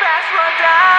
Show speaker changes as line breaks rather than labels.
fast run down.